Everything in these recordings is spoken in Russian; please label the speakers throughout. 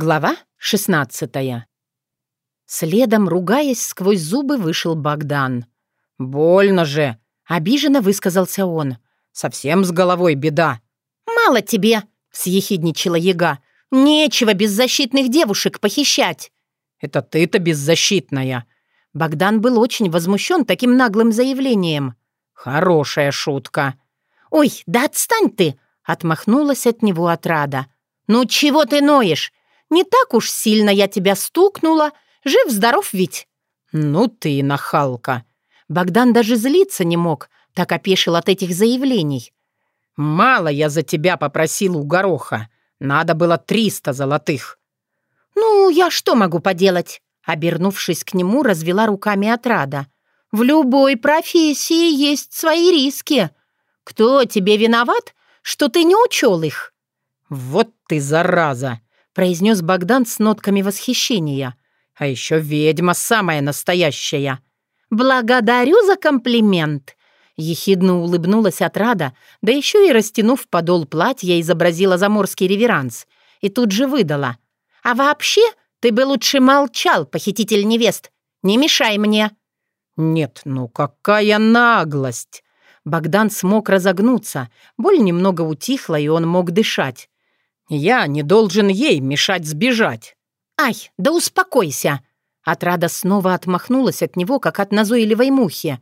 Speaker 1: Глава 16 Следом, ругаясь сквозь зубы, вышел Богдан. «Больно же!» — обиженно высказался он. «Совсем с головой беда!»
Speaker 2: «Мало тебе!» — съехидничала яга. «Нечего беззащитных девушек похищать!»
Speaker 1: «Это ты-то беззащитная!»
Speaker 2: Богдан был очень возмущен таким наглым заявлением.
Speaker 1: «Хорошая шутка!»
Speaker 2: «Ой, да отстань ты!» — отмахнулась от него отрада. «Ну чего ты ноешь? Не так уж сильно я тебя стукнула. Жив-здоров ведь».
Speaker 1: «Ну ты нахалка».
Speaker 2: Богдан даже злиться не мог, так опешил от этих заявлений.
Speaker 1: «Мало я за тебя попросил у гороха. Надо было триста золотых».
Speaker 2: «Ну, я что могу поделать?» Обернувшись к нему, развела руками отрада. «В любой профессии есть свои риски. Кто тебе виноват, что ты не учел их?»
Speaker 1: «Вот ты зараза!»
Speaker 2: Произнес Богдан с нотками восхищения.
Speaker 1: «А еще ведьма самая настоящая!»
Speaker 2: «Благодарю за комплимент!» Ехидно улыбнулась от рада, да еще и, растянув подол платья, изобразила заморский реверанс. И тут же выдала. «А вообще, ты бы лучше молчал, похититель невест. Не мешай мне!»
Speaker 1: «Нет, ну какая наглость!» Богдан смог разогнуться, боль немного утихла, и он мог дышать. Я не должен ей мешать сбежать».
Speaker 2: «Ай, да успокойся!» Отрада снова отмахнулась от него, как от назойливой мухи.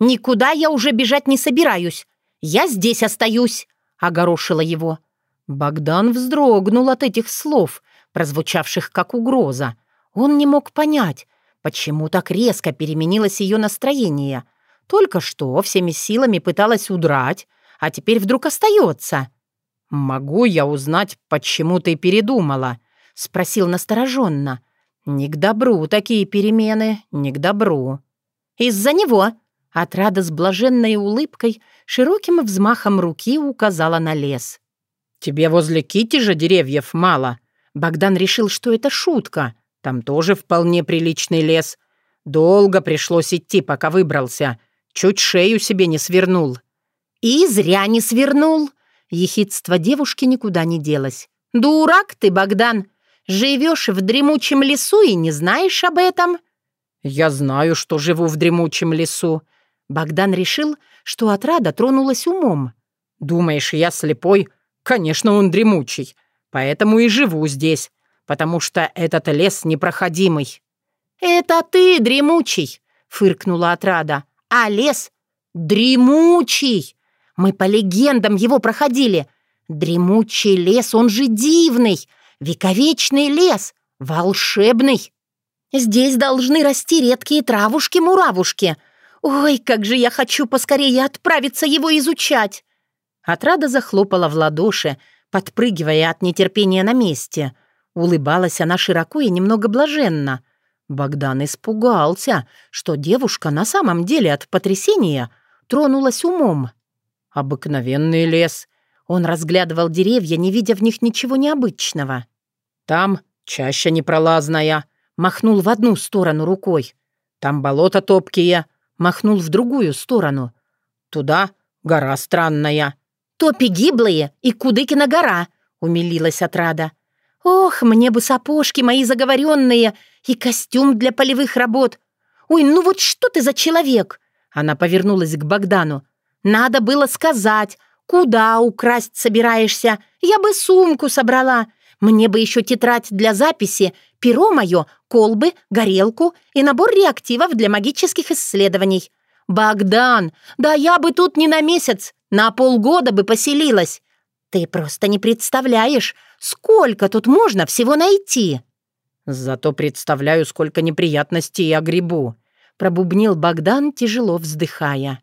Speaker 2: «Никуда я уже бежать не собираюсь. Я здесь остаюсь», — огорошила его. Богдан вздрогнул от этих слов, прозвучавших как угроза. Он не мог понять, почему так резко переменилось ее настроение. Только что всеми силами пыталась удрать, а теперь вдруг остается.
Speaker 1: «Могу я узнать, почему ты передумала?» — спросил настороженно. «Не к добру такие перемены, не к добру».
Speaker 2: «Из-за него!» — отрада с блаженной улыбкой широким взмахом руки указала на лес.
Speaker 1: «Тебе возле Кити же деревьев мало». Богдан решил, что это шутка. Там тоже вполне приличный лес. Долго пришлось идти, пока выбрался. Чуть шею себе не свернул.
Speaker 2: «И зря не свернул!» Ехидство девушки никуда не делось. «Дурак ты, Богдан! Живешь в дремучем лесу и не знаешь об этом?»
Speaker 1: «Я знаю, что живу в дремучем лесу».
Speaker 2: Богдан решил, что отрада тронулась умом.
Speaker 1: «Думаешь, я слепой? Конечно, он дремучий. Поэтому и живу здесь, потому что этот лес непроходимый».
Speaker 2: «Это ты дремучий!» — фыркнула отрада. «А лес дремучий!» Мы по легендам его проходили. Дремучий лес, он же дивный. Вековечный лес, волшебный. Здесь должны расти редкие травушки-муравушки. Ой, как же я хочу поскорее отправиться его изучать!» Отрада захлопала в ладоши, подпрыгивая от нетерпения на месте. Улыбалась она широко и немного блаженно. Богдан испугался, что девушка на самом деле от потрясения тронулась умом.
Speaker 1: «Обыкновенный лес».
Speaker 2: Он разглядывал деревья, не видя в них ничего необычного.
Speaker 1: «Там чаще непролазная», —
Speaker 2: махнул в одну сторону рукой.
Speaker 1: «Там болото топкие», —
Speaker 2: махнул в другую сторону.
Speaker 1: «Туда гора странная».
Speaker 2: «Топи гиблые и Кудыкина гора», — умилилась отрада. «Ох, мне бы сапожки мои заговоренные и костюм для полевых работ. Ой, ну вот что ты за человек?» Она повернулась к Богдану. Надо было сказать, куда украсть собираешься. Я бы сумку собрала. Мне бы еще тетрадь для записи, перо мое, колбы, горелку и набор реактивов для магических исследований. Богдан, да я бы тут не на месяц, на полгода бы поселилась. Ты просто не представляешь, сколько тут можно всего найти.
Speaker 1: Зато представляю, сколько неприятностей я грибу, пробубнил Богдан, тяжело вздыхая.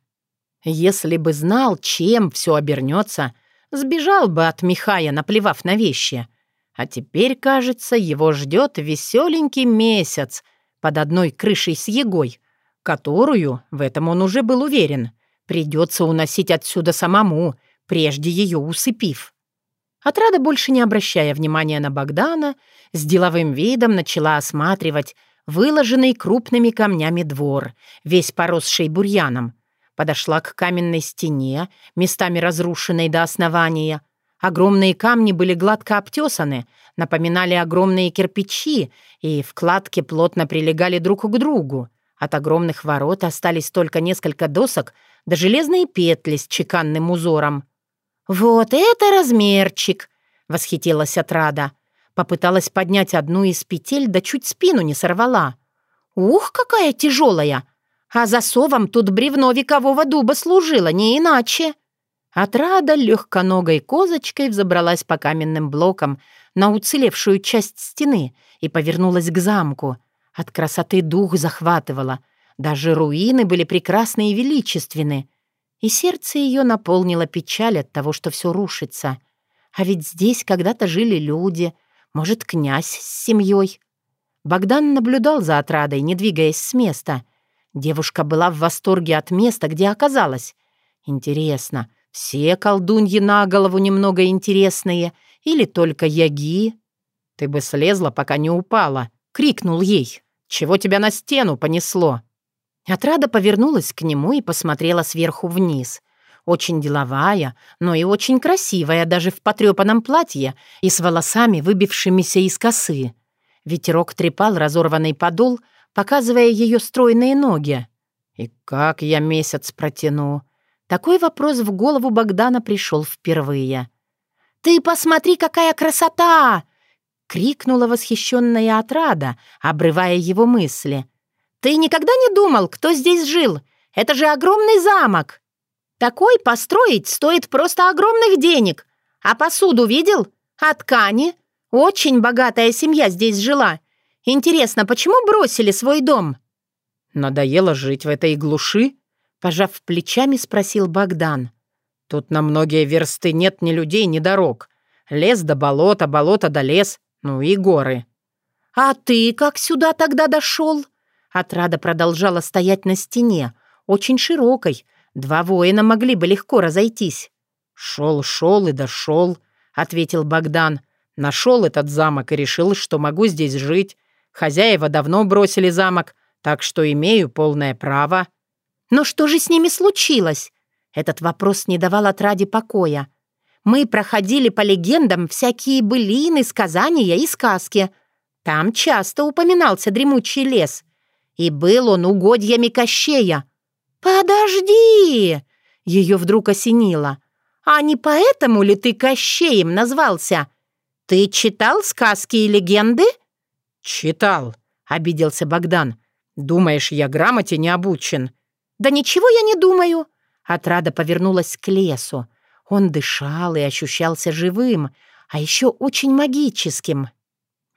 Speaker 1: Если бы знал, чем все обернется, сбежал бы от Михая, наплевав на вещи. А теперь, кажется, его ждет веселенький месяц под одной крышей с Егой, которую, в этом он уже был уверен, придется уносить отсюда самому, прежде ее усыпив. Отрада, больше не обращая внимания на Богдана, с деловым видом начала осматривать выложенный крупными камнями двор, весь поросший бурьяном, подошла к каменной стене, местами разрушенной до основания, Огромные камни были гладко обтесаны, напоминали огромные кирпичи, и вкладки плотно прилегали друг к другу. От огромных ворот остались только несколько досок да железные петли с чеканным узором.
Speaker 2: «Вот это размерчик!» — восхитилась отрада.
Speaker 1: Попыталась поднять одну из петель, да чуть спину не сорвала.
Speaker 2: «Ух, какая тяжелая! А засовом тут бревно векового дуба служило, не иначе!»
Speaker 1: Отрада легконогой козочкой взобралась по каменным блокам на уцелевшую часть стены и повернулась к замку. От красоты дух захватывала. Даже руины были прекрасны и величественны. И сердце ее наполнило печаль от того, что все рушится. А ведь здесь когда-то жили люди, может, князь с семьей. Богдан наблюдал за отрадой, не двигаясь с места. Девушка была в восторге от места, где оказалась. Интересно, все колдуньи на голову немного интересные или только яги? «Ты бы слезла, пока не упала!» — крикнул ей. «Чего тебя на стену понесло?» Отрада повернулась к нему и посмотрела сверху вниз. Очень деловая, но и очень красивая даже в потрепанном платье и с волосами, выбившимися из косы. Ветерок трепал разорванный подол, показывая ее стройные ноги. «И как я месяц протяну?» Такой вопрос в голову Богдана пришел впервые.
Speaker 2: «Ты посмотри, какая красота!»
Speaker 1: — крикнула восхищенная отрада, обрывая его мысли.
Speaker 2: «Ты никогда не думал, кто здесь жил? Это же огромный замок! Такой построить стоит просто огромных денег. А посуду видел? А ткани? Очень богатая семья здесь жила. Интересно, почему бросили свой дом?»
Speaker 1: «Надоело жить в этой глуши?» Пожав плечами, спросил Богдан. «Тут на многие версты нет ни людей, ни дорог. Лес до болота, болото до лес, ну и горы».
Speaker 2: «А ты как сюда тогда дошел?» Отрада продолжала стоять на стене, очень широкой. Два воина могли бы легко разойтись.
Speaker 1: «Шел, шел и дошел», — ответил Богдан. «Нашел этот замок и решил, что могу здесь жить. Хозяева давно бросили замок, так что имею полное право».
Speaker 2: «Но что же с ними случилось?» Этот вопрос не давал отраде покоя. «Мы проходили по легендам всякие былины, сказания и сказки. Там часто упоминался дремучий лес. И был он угодьями Кощея». «Подожди!» Ее вдруг осенило. «А не поэтому ли ты Кощеем назвался? Ты читал сказки и легенды?»
Speaker 1: «Читал», — обиделся Богдан. «Думаешь, я грамоте не обучен?»
Speaker 2: «Да ничего я не думаю!» Отрада повернулась к лесу. Он дышал и ощущался живым, а еще очень магическим.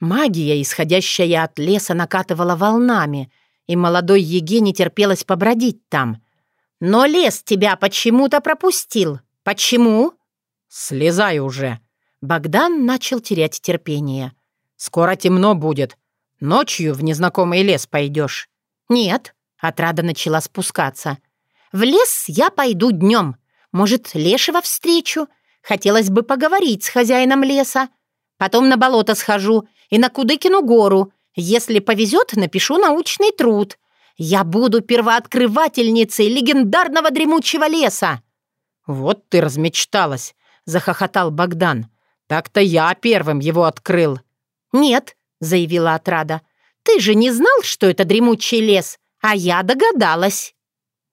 Speaker 2: Магия, исходящая от леса, накатывала волнами, и молодой Еге не терпелось побродить там. «Но лес тебя почему-то пропустил. Почему?»
Speaker 1: «Слезай уже!»
Speaker 2: Богдан начал терять терпение.
Speaker 1: «Скоро темно будет. Ночью в незнакомый лес пойдешь».
Speaker 2: «Нет, Отрада начала спускаться. «В лес я пойду днем. Может, лешего встречу? Хотелось бы поговорить с хозяином леса. Потом на болото схожу и на Кудыкину гору. Если повезет, напишу научный труд. Я буду первооткрывательницей легендарного дремучего леса».
Speaker 1: «Вот ты размечталась», — захохотал Богдан. «Так-то я первым его открыл».
Speaker 2: «Нет», — заявила отрада. «Ты же не знал, что это дремучий лес? А я догадалась.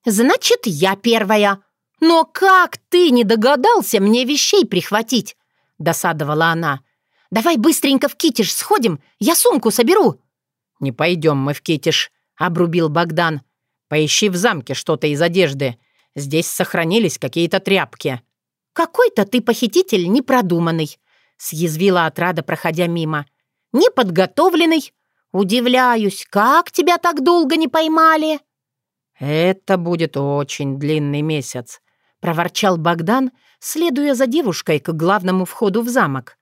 Speaker 2: Значит, я первая. Но как ты не догадался мне вещей прихватить? Досадовала она. Давай быстренько в Китиш сходим, я сумку соберу.
Speaker 1: Не пойдем мы в Китиш, обрубил Богдан. Поищи в замке что-то из одежды. Здесь сохранились какие-то тряпки.
Speaker 2: Какой-то ты похититель непродуманный, съязвила отрада, проходя мимо. Неподготовленный, «Удивляюсь, как тебя так долго не поймали?»
Speaker 1: «Это будет очень длинный месяц», — проворчал Богдан, следуя за девушкой к главному входу в замок.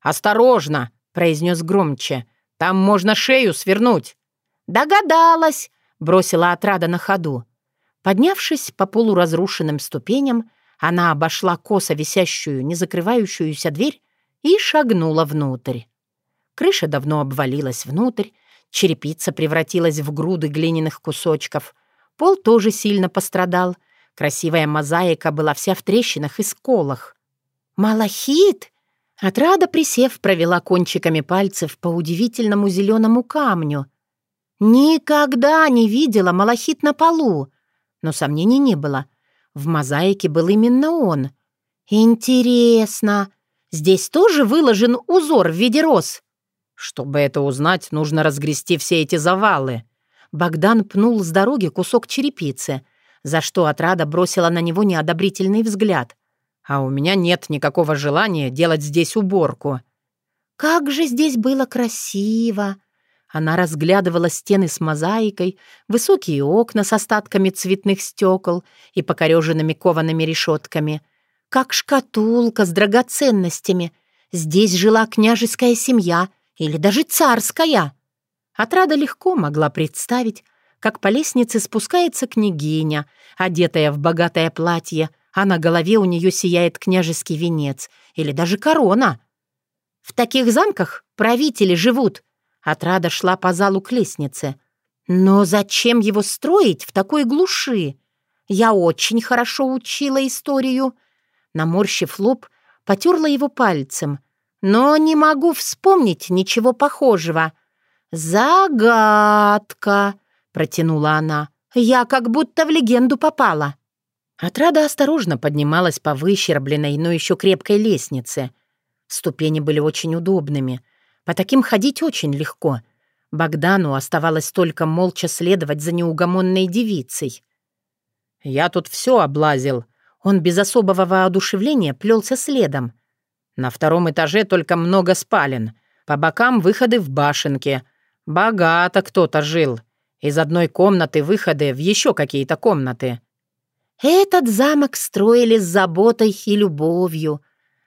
Speaker 1: «Осторожно!» — произнес громче. «Там можно шею свернуть».
Speaker 2: «Догадалась!» — бросила отрада на ходу.
Speaker 1: Поднявшись по полуразрушенным ступеням, она обошла косо висящую, не закрывающуюся дверь и шагнула внутрь. Крыша давно обвалилась внутрь, черепица превратилась в груды глиняных кусочков. Пол тоже сильно пострадал. Красивая мозаика была вся в трещинах и сколах.
Speaker 2: «Малахит?» Отрада, присев, провела кончиками пальцев по удивительному зеленому камню. Никогда не видела малахит на полу, но сомнений не было. В мозаике был именно он. Интересно, здесь тоже выложен узор в виде роз?
Speaker 1: Чтобы это узнать, нужно разгрести все эти завалы.
Speaker 2: Богдан пнул с дороги кусок черепицы, за что отрада бросила на него неодобрительный взгляд.
Speaker 1: «А у меня нет никакого желания делать здесь уборку».
Speaker 2: «Как же здесь было красиво!» Она разглядывала стены с мозаикой, высокие окна с остатками цветных стекол и покореженными коваными решетками. Как шкатулка с драгоценностями. Здесь жила княжеская семья — или даже царская. Отрада легко могла представить, как по лестнице спускается княгиня, одетая в богатое платье, а на голове у нее сияет княжеский венец или даже корона. В таких замках правители живут. Отрада шла по залу к лестнице. Но зачем его строить в такой глуши? Я очень хорошо учила историю. Наморщив лоб, потерла его пальцем — но не могу вспомнить ничего похожего. «Загадка!» — протянула она. «Я как будто в легенду попала».
Speaker 1: Отрада осторожно поднималась по выщербленной, но еще крепкой лестнице. Ступени были очень удобными. По таким ходить очень легко. Богдану оставалось только молча следовать за неугомонной девицей. «Я тут все облазил». Он без особого воодушевления плелся следом. На втором этаже только много спален. По бокам выходы в башенке. Богато кто-то жил. Из одной комнаты выходы в еще какие-то комнаты.
Speaker 2: Этот замок строили с заботой и любовью.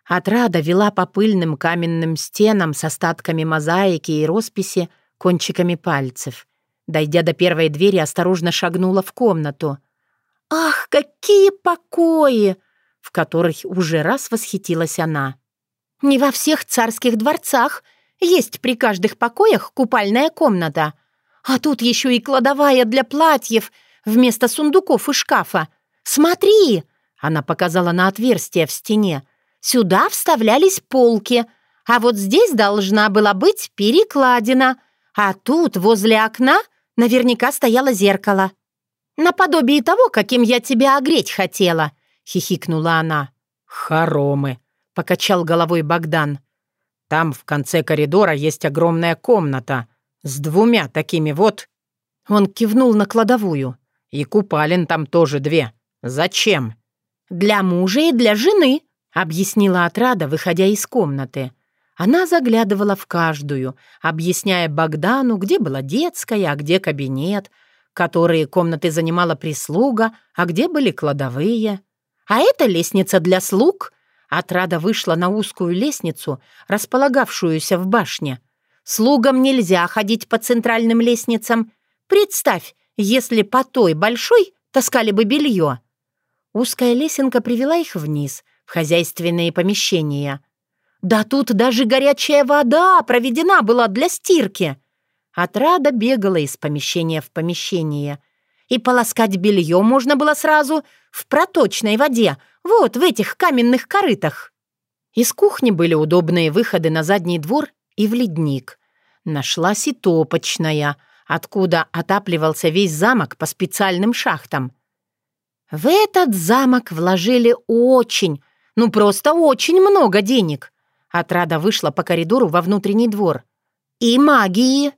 Speaker 2: Отрада вела по пыльным каменным стенам с остатками мозаики и росписи кончиками пальцев. Дойдя до первой двери, осторожно шагнула в комнату. «Ах, какие покои!» в которых уже раз восхитилась она. Не во всех царских дворцах есть при каждых покоях купальная комната. А тут еще и кладовая для платьев вместо сундуков и шкафа. Смотри!» Она показала на отверстие в стене. «Сюда вставлялись полки, а вот здесь должна была быть перекладина, а тут, возле окна, наверняка стояло зеркало. Наподобие того, каким я тебя огреть хотела», — хихикнула она.
Speaker 1: «Хоромы», — покачал головой Богдан. «Там в конце коридора есть огромная комната с двумя такими вот...» Он кивнул на кладовую. «И купалин там тоже две. Зачем?»
Speaker 2: «Для мужа и для жены», — объяснила Отрада, выходя из комнаты. Она заглядывала в каждую, объясняя Богдану, где была детская, а где кабинет, которые комнаты занимала прислуга, а где были кладовые. «А это лестница для слуг», Отрада вышла на узкую лестницу, располагавшуюся в башне. Слугам нельзя ходить по центральным лестницам. Представь, если по той большой таскали бы белье. Узкая лесенка привела их вниз, в хозяйственные помещения. Да тут даже горячая вода проведена была для стирки. Отрада бегала из помещения в помещение. И полоскать белье можно было сразу в проточной воде, вот в этих каменных корытах». Из кухни были удобные выходы на задний двор и в ледник. Нашлась и топочная, откуда отапливался весь замок по специальным шахтам. В этот замок вложили очень, ну просто очень много денег. Отрада вышла по коридору во внутренний двор. И магии.